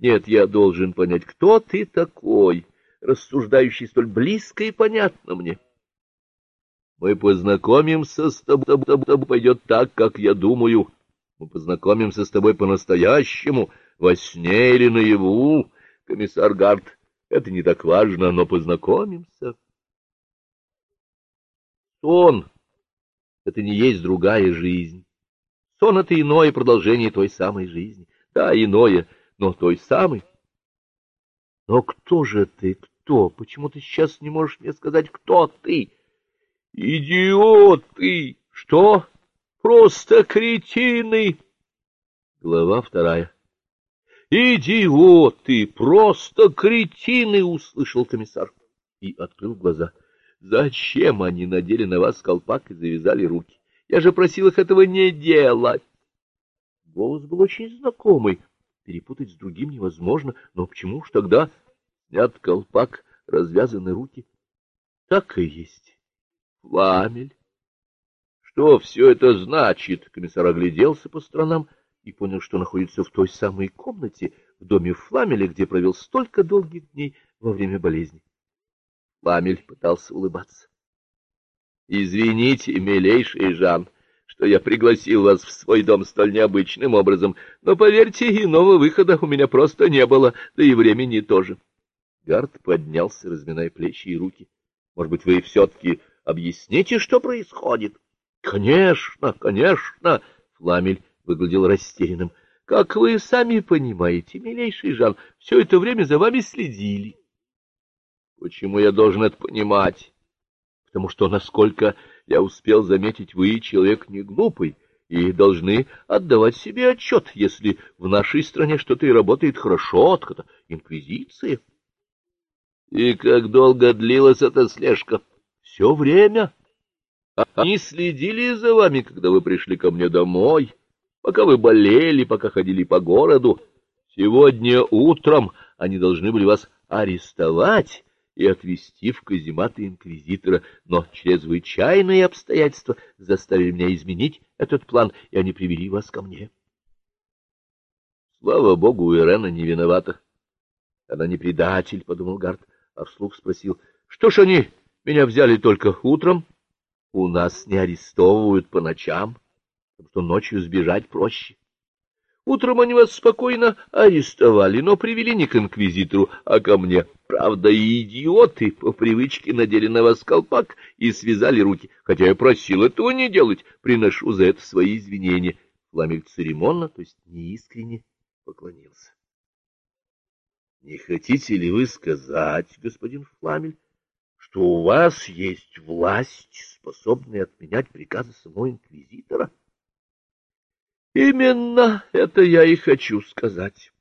Нет, я должен понять, кто ты такой, рассуждающий столь близко и понятно мне. Мы познакомимся с тобой, тобой пойдет так, как я думаю. Мы познакомимся с тобой по-настоящему, во сне или наяву, комиссар Гарт. Это не так важно, но познакомимся. Сон — это не есть другая жизнь. Сон — это иное продолжение той самой жизни. Да, иное, но той самой. Но кто же ты, кто? Почему ты сейчас не можешь мне сказать, кто ты? Идиот ты! Что? Просто кретины! Глава вторая. «Идиоты! Просто кретины!» — услышал комиссар и открыл глаза. «Зачем они надели на вас колпак и завязали руки? Я же просил их этого не делать!» Голос был очень знакомый. Перепутать с другим невозможно, но почему ж тогда снят колпак, развязаны руки? Так и есть. Фламель. Что все это значит? Комиссар огляделся по сторонам и понял, что находится в той самой комнате в доме Фламеля, где провел столько долгих дней во время болезни. Фламель пытался улыбаться. — Извините, милейший Жан, что я пригласил вас в свой дом столь необычным образом, но, поверьте, иного выхода у меня просто не было, да и времени тоже. Гард поднялся, разминая плечи и руки. — Может быть, вы все-таки объясните, что происходит? — Конечно, конечно, — Фламель выглядел растерянным. — Как вы сами понимаете, милейший Жан, все это время за вами следили. — Почему я должен это понимать? — Потому что, насколько я успел заметить, вы человек не глупый и должны отдавать себе отчет, если в нашей стране что-то и работает хорошо, это инквизиция. — И как долго длилась эта слежка? — Все время. Они следили за вами, когда вы пришли ко мне домой. — пока вы болели, пока ходили по городу. Сегодня утром они должны были вас арестовать и отвезти в казематы инквизитора, но чрезвычайные обстоятельства заставили меня изменить этот план, и они привели вас ко мне. Слава богу, Ирена не виновата. Она не предатель, — подумал Гард, а вслух спросил, — что ж они меня взяли только утром? У нас не арестовывают по ночам потому что ночью сбежать проще. Утром они вас спокойно арестовали, но привели не к инквизитору, а ко мне. Правда, идиоты по привычке надели на вас колпак и связали руки, хотя я просил этого не делать, приношу за это свои извинения. Фламель церемонно, то есть неискренне, поклонился. — Не хотите ли вы сказать, господин Фламель, что у вас есть власть, способная отменять приказы самого инквизитора? — Именно это я и хочу сказать.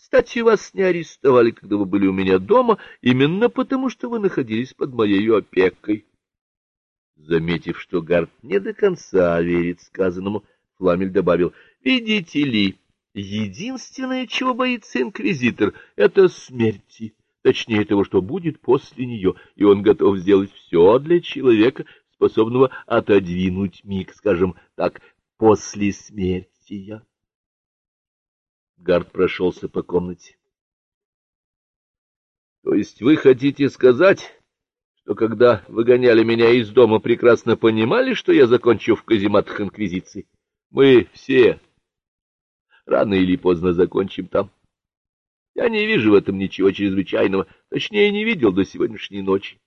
Кстати, вас не арестовали, когда вы были у меня дома, именно потому, что вы находились под моей опекой. Заметив, что Гард не до конца верит сказанному, Фламель добавил, «Видите ли, единственное, чего боится инквизитор, — это смерти, точнее того, что будет после нее, и он готов сделать все для человека, способного отодвинуть миг, скажем так, после смерти я. Гард прошелся по комнате. — То есть вы хотите сказать, что когда выгоняли меня из дома, прекрасно понимали, что я закончу в казематах Инквизиции? Мы все рано или поздно закончим там. Я не вижу в этом ничего чрезвычайного, точнее, не видел до сегодняшней ночи.